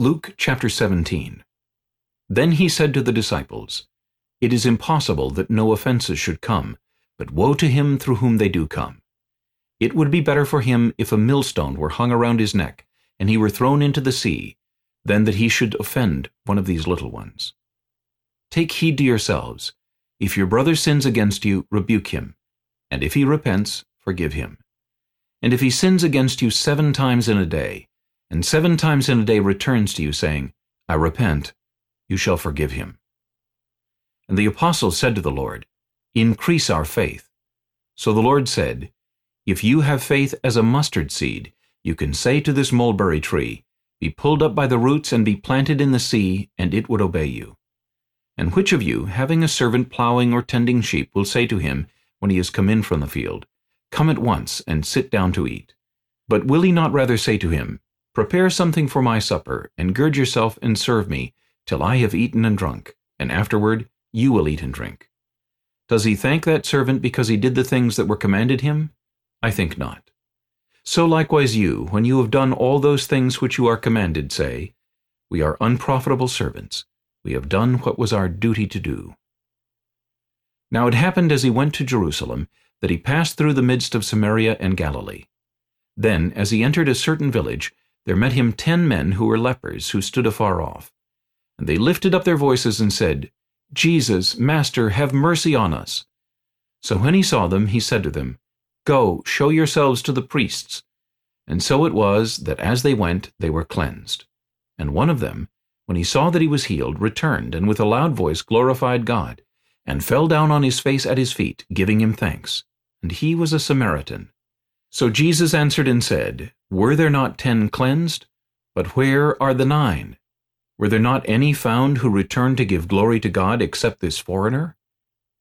Luke chapter 17 Then he said to the disciples, It is impossible that no offenses should come, but woe to him through whom they do come. It would be better for him if a millstone were hung around his neck, and he were thrown into the sea, than that he should offend one of these little ones. Take heed to yourselves. If your brother sins against you, rebuke him, and if he repents, forgive him. And if he sins against you seven times in a day, and seven times in a day returns to you, saying, I repent, you shall forgive him. And the apostles said to the Lord, Increase our faith. So the Lord said, If you have faith as a mustard seed, you can say to this mulberry tree, Be pulled up by the roots and be planted in the sea, and it would obey you. And which of you, having a servant plowing or tending sheep, will say to him, when he has come in from the field, Come at once, and sit down to eat? But will he not rather say to him, Prepare something for my supper, and gird yourself and serve me, till I have eaten and drunk, and afterward you will eat and drink. Does he thank that servant because he did the things that were commanded him? I think not. So likewise you, when you have done all those things which you are commanded, say, We are unprofitable servants. We have done what was our duty to do. Now it happened as he went to Jerusalem, that he passed through the midst of Samaria and Galilee. Then, as he entered a certain village, there met him ten men who were lepers, who stood afar off. And they lifted up their voices and said, Jesus, Master, have mercy on us. So when he saw them, he said to them, Go, show yourselves to the priests. And so it was that as they went, they were cleansed. And one of them, when he saw that he was healed, returned, and with a loud voice glorified God, and fell down on his face at his feet, giving him thanks. And he was a Samaritan. So Jesus answered and said, Were there not ten cleansed? But where are the nine? Were there not any found who returned to give glory to God except this foreigner?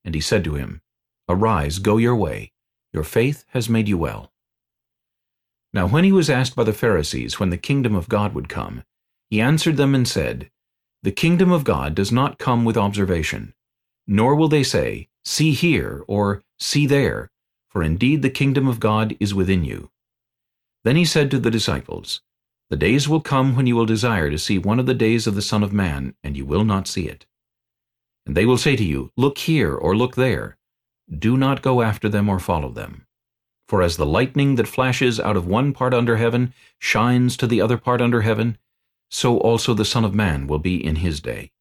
And he said to him, Arise, go your way. Your faith has made you well. Now when he was asked by the Pharisees when the kingdom of God would come, he answered them and said, The kingdom of God does not come with observation, nor will they say, See here, or See there, for indeed the kingdom of God is within you. Then he said to the disciples, The days will come when you will desire to see one of the days of the Son of Man, and you will not see it. And they will say to you, Look here, or look there. Do not go after them or follow them. For as the lightning that flashes out of one part under heaven shines to the other part under heaven, so also the Son of Man will be in his day.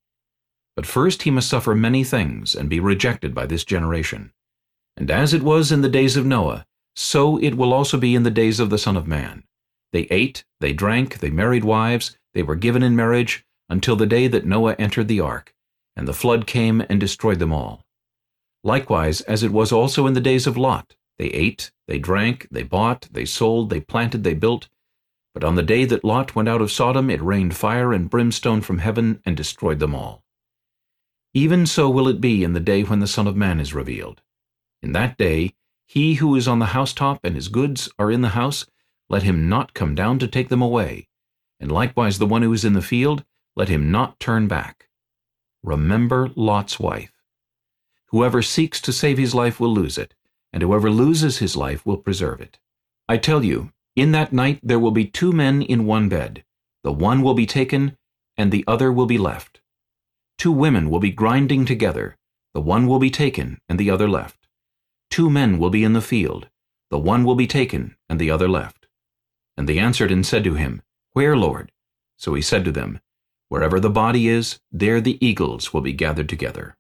But first he must suffer many things, and be rejected by this generation. And as it was in the days of Noah, so it will also be in the days of the Son of Man. They ate, they drank, they married wives, they were given in marriage, until the day that Noah entered the ark, and the flood came and destroyed them all. Likewise, as it was also in the days of Lot, they ate, they drank, they bought, they sold, they planted, they built. But on the day that Lot went out of Sodom, it rained fire and brimstone from heaven and destroyed them all. Even so will it be in the day when the Son of Man is revealed. In that day, he who is on the housetop and his goods are in the house, let him not come down to take them away. And likewise the one who is in the field, let him not turn back. Remember Lot's wife. Whoever seeks to save his life will lose it, and whoever loses his life will preserve it. I tell you, in that night there will be two men in one bed. The one will be taken, and the other will be left. Two women will be grinding together. The one will be taken, and the other left. Two men will be in the field, the one will be taken, and the other left. And they answered and said to him, Where, Lord? So he said to them, Wherever the body is, there the eagles will be gathered together.